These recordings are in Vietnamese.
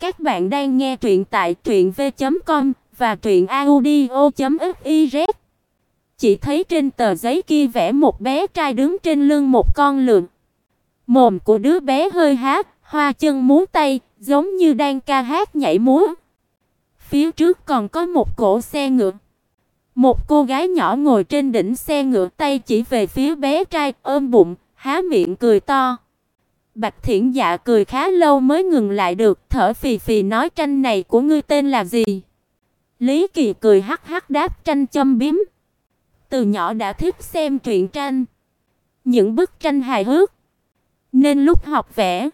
Các bạn đang nghe truyện tại truyệnv.com và truyệnaudio.fiz. Chỉ thấy trên tờ giấy kia vẽ một bé trai đứng trên lưng một con lượn. Mồm của đứa bé hơi há, hoa chân múa tay, giống như đang ca hát nhảy múa. Phía trước còn có một cỗ xe ngựa. Một cô gái nhỏ ngồi trên đỉnh xe ngựa tay chỉ về phía bé trai, ôm bụng, há miệng cười to. Bạch Thiển Dạ cười khá lâu mới ngừng lại được, thở phì phì nói tranh này của ngươi tên là gì? Lý Kỳ cười hắc hắc đáp tranh châm biếm. Từ nhỏ đã thích xem truyện tranh, những bức tranh hài hước, nên lúc học vẽ,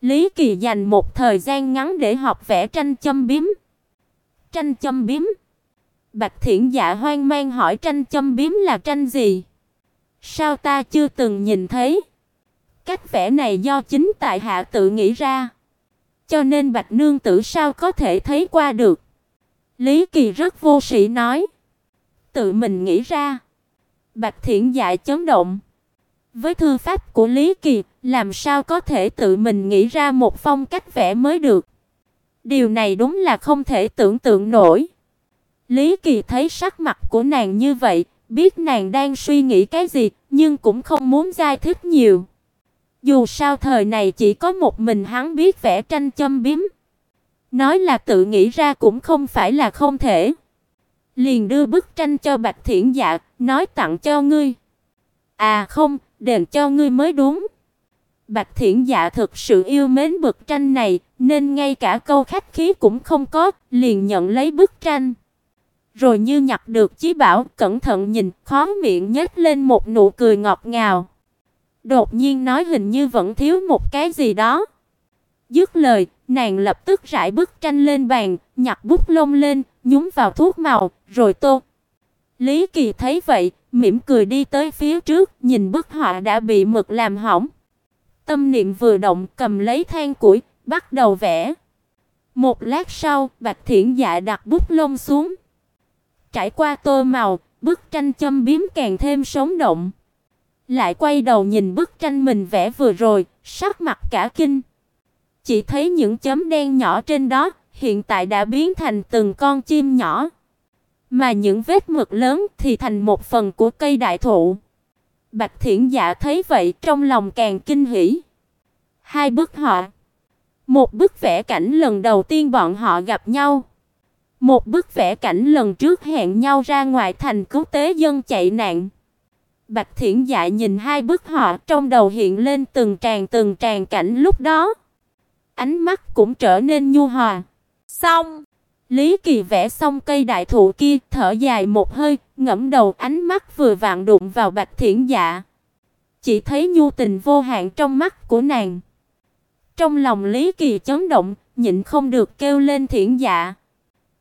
Lý Kỳ dành một thời gian ngắn để học vẽ tranh châm biếm. Tranh châm biếm? Bạch Thiển Dạ hoang mang hỏi tranh châm biếm là tranh gì? Sao ta chưa từng nhìn thấy? Cách vẽ này do chính tại hạ tự nghĩ ra, cho nên Bạch nương tử sao có thể thấy qua được? Lý Kỳ rất vô sĩ nói, tự mình nghĩ ra. Bạch Thiển Dạ chấn động. Với thư pháp của Lý Kỳ, làm sao có thể tự mình nghĩ ra một phong cách vẽ mới được? Điều này đúng là không thể tưởng tượng nổi. Lý Kỳ thấy sắc mặt của nàng như vậy, biết nàng đang suy nghĩ cái gì, nhưng cũng không muốn giải thích nhiều. Dù sao thời này chỉ có một mình hắn biết vẽ tranh châm biếm. Nói là tự nghĩ ra cũng không phải là không thể. Liền đưa bức tranh cho Bạch Thiển Dạ, nói tặng cho ngươi. À không, đền cho ngươi mới đúng. Bạch Thiển Dạ thực sự yêu mến bức tranh này, nên ngay cả câu khách khí cũng không có, liền nhận lấy bức tranh. Rồi như nhặt được chí bảo, cẩn thận nhìn, khóe miệng nhếch lên một nụ cười ngọt ngào. Đột nhiên nói hình như vẫn thiếu một cái gì đó. Dứt lời, nàng lập tức rải bức tranh lên bàn, nhặt bút lông lên, nhúng vào thuốc màu, rồi tô. Lý Kỳ thấy vậy, mỉm cười đi tới phía trước, nhìn bức họa đã bị mực làm hỏng. Tâm niệm vừa động, cầm lấy than củi, bắt đầu vẽ. Một lát sau, Bạch Thiển Dạ đặt bút lông xuống. Trải qua tô màu, bức tranh châm biếm càng thêm sống động lại quay đầu nhìn bức tranh mình vẽ vừa rồi, sắc mặt cả kinh. Chỉ thấy những chấm đen nhỏ trên đó, hiện tại đã biến thành từng con chim nhỏ, mà những vết mực lớn thì thành một phần của cây đại thụ. Bạch Thiển Dạ thấy vậy, trong lòng càng kinh hỉ. Hai bức họa, một bức vẽ cảnh lần đầu tiên bọn họ gặp nhau, một bức vẽ cảnh lần trước hẹn nhau ra ngoài thành cứu tế dân chạy nạn. Bạch Thiển Dạ nhìn hai bức họa, trong đầu hiện lên từng tràng từng tràng cảnh lúc đó. Ánh mắt cũng trở nên nhu hòa. Xong, Lý Kỳ vẽ xong cây đại thụ kia, thở dài một hơi, ngẫm đầu, ánh mắt vừa vặn đụng vào Bạch Thiển Dạ. Chỉ thấy nhu tình vô hạn trong mắt của nàng. Trong lòng Lý Kỳ chấn động, nhịn không được kêu lên Thiển Dạ.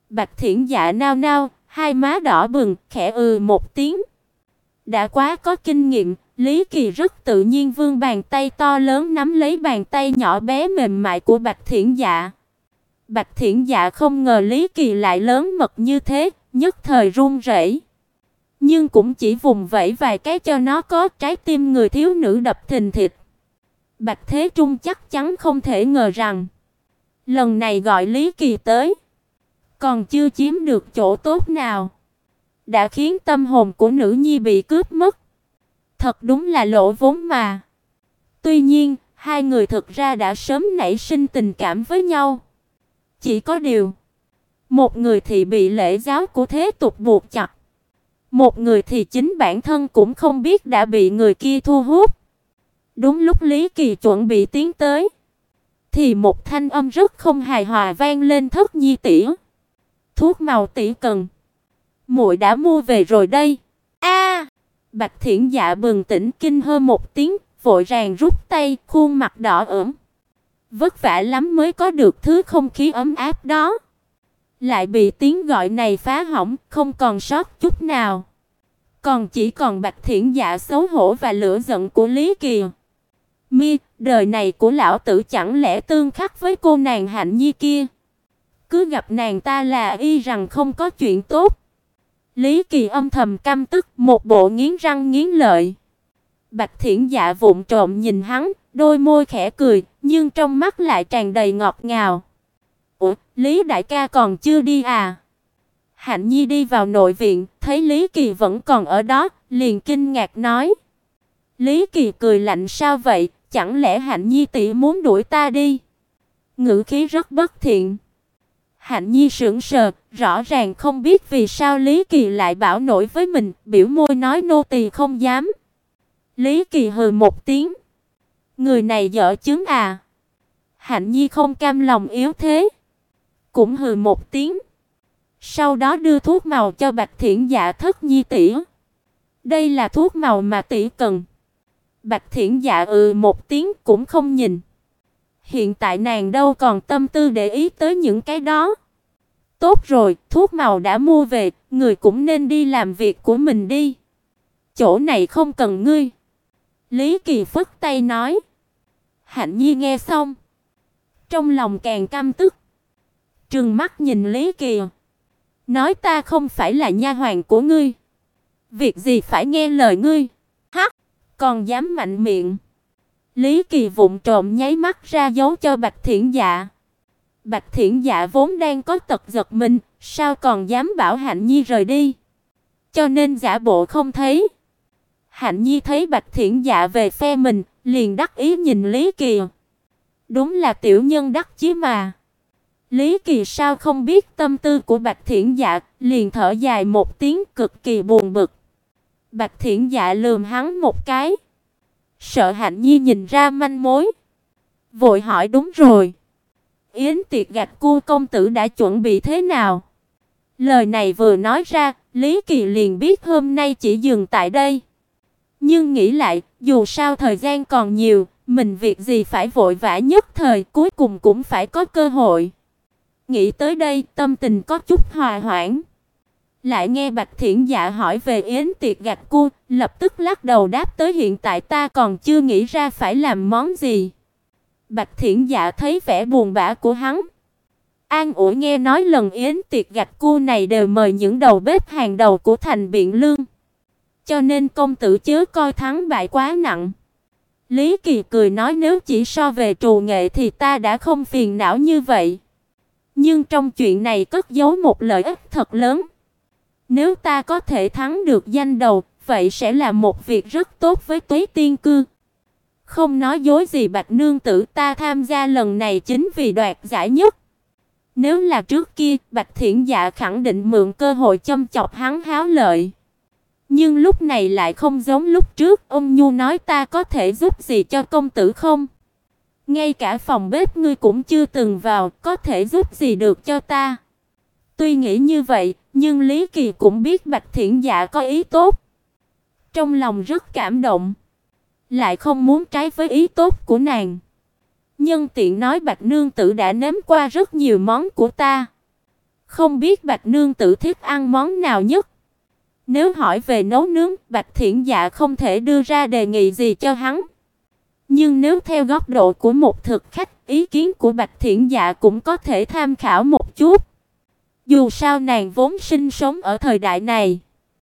Bạch Thiển Dạ nao nao, hai má đỏ bừng, khẽ ừ một tiếng. Đã quá có kinh nghiệm, Lý Kỳ rất tự nhiên vươn bàn tay to lớn nắm lấy bàn tay nhỏ bé mềm mại của Bạch Thiển Dạ. Bạch Thiển Dạ không ngờ Lý Kỳ lại lớn mật như thế, nhất thời run rẩy. Nhưng cũng chỉ vùng vẫy vài cái cho nó có trái tim người thiếu nữ đập thình thịch. Bạch Thế Trung chắc chắn không thể ngờ rằng lần này gọi Lý Kỳ tới, còn chưa chiếm được chỗ tốt nào đã khiến tâm hồn của nữ nhi bị cướp mất. Thật đúng là lỗ vốn mà. Tuy nhiên, hai người thực ra đã sớm nảy sinh tình cảm với nhau. Chỉ có điều, một người thì bị lễ giáo của thế tục buộc chặt, một người thì chính bản thân cũng không biết đã bị người kia thu hút. Đúng lúc Lý Kỳ chuẩn bị tiến tới, thì một thanh âm rất không hài hòa vang lên thất nhi tỷ. Thuốc màu tỷ cần muội đã mua về rồi đây." A! Bạch Thiển Dạ bừng tỉnh kinh hơ một tiếng, vội ràng rút tay, khuôn mặt đỏ ửng. Vất vả lắm mới có được thứ không khí ấm áp đó. Lại bị tiếng gọi này phá hỏng, không còn sót chút nào. Còn chỉ còn Bạch Thiển Dạ xấu hổ và lửa giận của Lý Kỳ. Mi, đời này của lão tử chẳng lẽ tương khắc với cô nàng Hạnh Nhi kia? Cứ gặp nàng ta là y rằng không có chuyện tốt. Lý Kỳ âm thầm căm tức, một bộ nghiến răng nghiến lợi. Bạch Thiển Dạ vụng trộm nhìn hắn, đôi môi khẽ cười, nhưng trong mắt lại tràn đầy ngọt ngào. "Ủa, Lý đại ca còn chưa đi à?" Hạnh Nhi đi vào nội viện, thấy Lý Kỳ vẫn còn ở đó, liền kinh ngạc nói: Lý Kỳ cười lạnh sao vậy, chẳng lẽ Hạnh Nhi tỷ muốn đuổi ta đi? Ngữ khí rất bất thiện. Hạnh Nhi sững sờ, rõ ràng không biết vì sao Lý Kỳ lại bảo nổi với mình, biểu môi nói nô tỳ không dám. Lý Kỳ hừ một tiếng. Người này dở chứng à? Hạnh Nhi không cam lòng yếu thế, cũng hừ một tiếng. Sau đó đưa thuốc màu cho Bạch Thiển Dạ Thất Nhi tỷ. Đây là thuốc màu mà tỷ cần. Bạch Thiển Dạ ừ một tiếng cũng không nhìn. Hiện tại nàng đâu còn tâm tư để ý tới những cái đó. Tốt rồi, thuốc màu đã mua về, người cũng nên đi làm việc của mình đi. Chỗ này không cần ngươi. Lý Kỳ phất tay nói. Hạnh Nhi nghe xong, trong lòng càng căm tức. Trừng mắt nhìn Lý Kỳ, nói ta không phải là nha hoàn của ngươi, việc gì phải nghe lời ngươi? Hắc, còn dám mạnh miệng. Lý Kỳ vụng trộm nháy mắt ra dấu cho Bạch Thiển Dạ. Bạch Thiển Dạ vốn đang có tật giật mình, sao còn dám bảo Hạnh Nhi rời đi? Cho nên giả bộ không thấy. Hạnh Nhi thấy Bạch Thiển Dạ về phe mình, liền đắc ý nhìn Lý Kỳ. Đúng là tiểu nhân đắc chí mà. Lý Kỳ sao không biết tâm tư của Bạch Thiển Dạ, liền thở dài một tiếng cực kỳ buồn bực. Bạch Thiển Dạ lườm hắn một cái. Sợ Hạnh Nhi nhìn ra manh mối, vội hỏi đúng rồi. Yến tiệc gạch cô công tử đã chuẩn bị thế nào? Lời này vừa nói ra, Lý Kỳ liền biết hôm nay chỉ dừng tại đây. Nhưng nghĩ lại, dù sao thời gian còn nhiều, mình việc gì phải vội vã nhất thời, cuối cùng cũng phải có cơ hội. Nghĩ tới đây, tâm tình có chút hòa hoãn. Lại nghe Bạch Thiển Dạ hỏi về yến tiệc gạch cua, lập tức lắc đầu đáp tới hiện tại ta còn chưa nghĩ ra phải làm món gì. Bạch Thiển Dạ thấy vẻ buồn bã của hắn, an ủi nghe nói lần yến tiệc gạch cua này đều mời những đầu bếp hàng đầu của thành Biện Lương. Cho nên công tử chớ coi thắng bại quá nặng. Lý Kỳ cười nói nếu chỉ so về trù nghệ thì ta đã không phiền não như vậy. Nhưng trong chuyện này cất giấu một lợi ích thật lớn. Nếu ta có thể thắng được danh đầu, vậy sẽ là một việc rất tốt với Tuế Tiên cư. Không nói dối gì Bạch nương tử, ta tham gia lần này chính vì đoạt giải nhất. Nếu là trước kia, Bạch Thiển Dạ khẳng định mượn cơ hội châm chọc hắn háo lợi. Nhưng lúc này lại không giống lúc trước, ông Nhu nói ta có thể giúp gì cho công tử không? Ngay cả phòng bếp ngươi cũng chưa từng vào, có thể giúp gì được cho ta? Tuy nghĩ như vậy, nhưng Lý Kỳ cũng biết Bạch Thiển Dạ có ý tốt. Trong lòng rất cảm động, lại không muốn trái với ý tốt của nàng. Nhân tiện nói Bạch nương tử đã nếm qua rất nhiều món của ta. Không biết Bạch nương tử thích ăn món nào nhất. Nếu hỏi về nấu nướng, Bạch Thiển Dạ không thể đưa ra đề nghị gì cho hắn. Nhưng nếu theo góc độ của một thực khách, ý kiến của Bạch Thiển Dạ cũng có thể tham khảo một chút. Dù sao nàng vốn sinh sống ở thời đại này,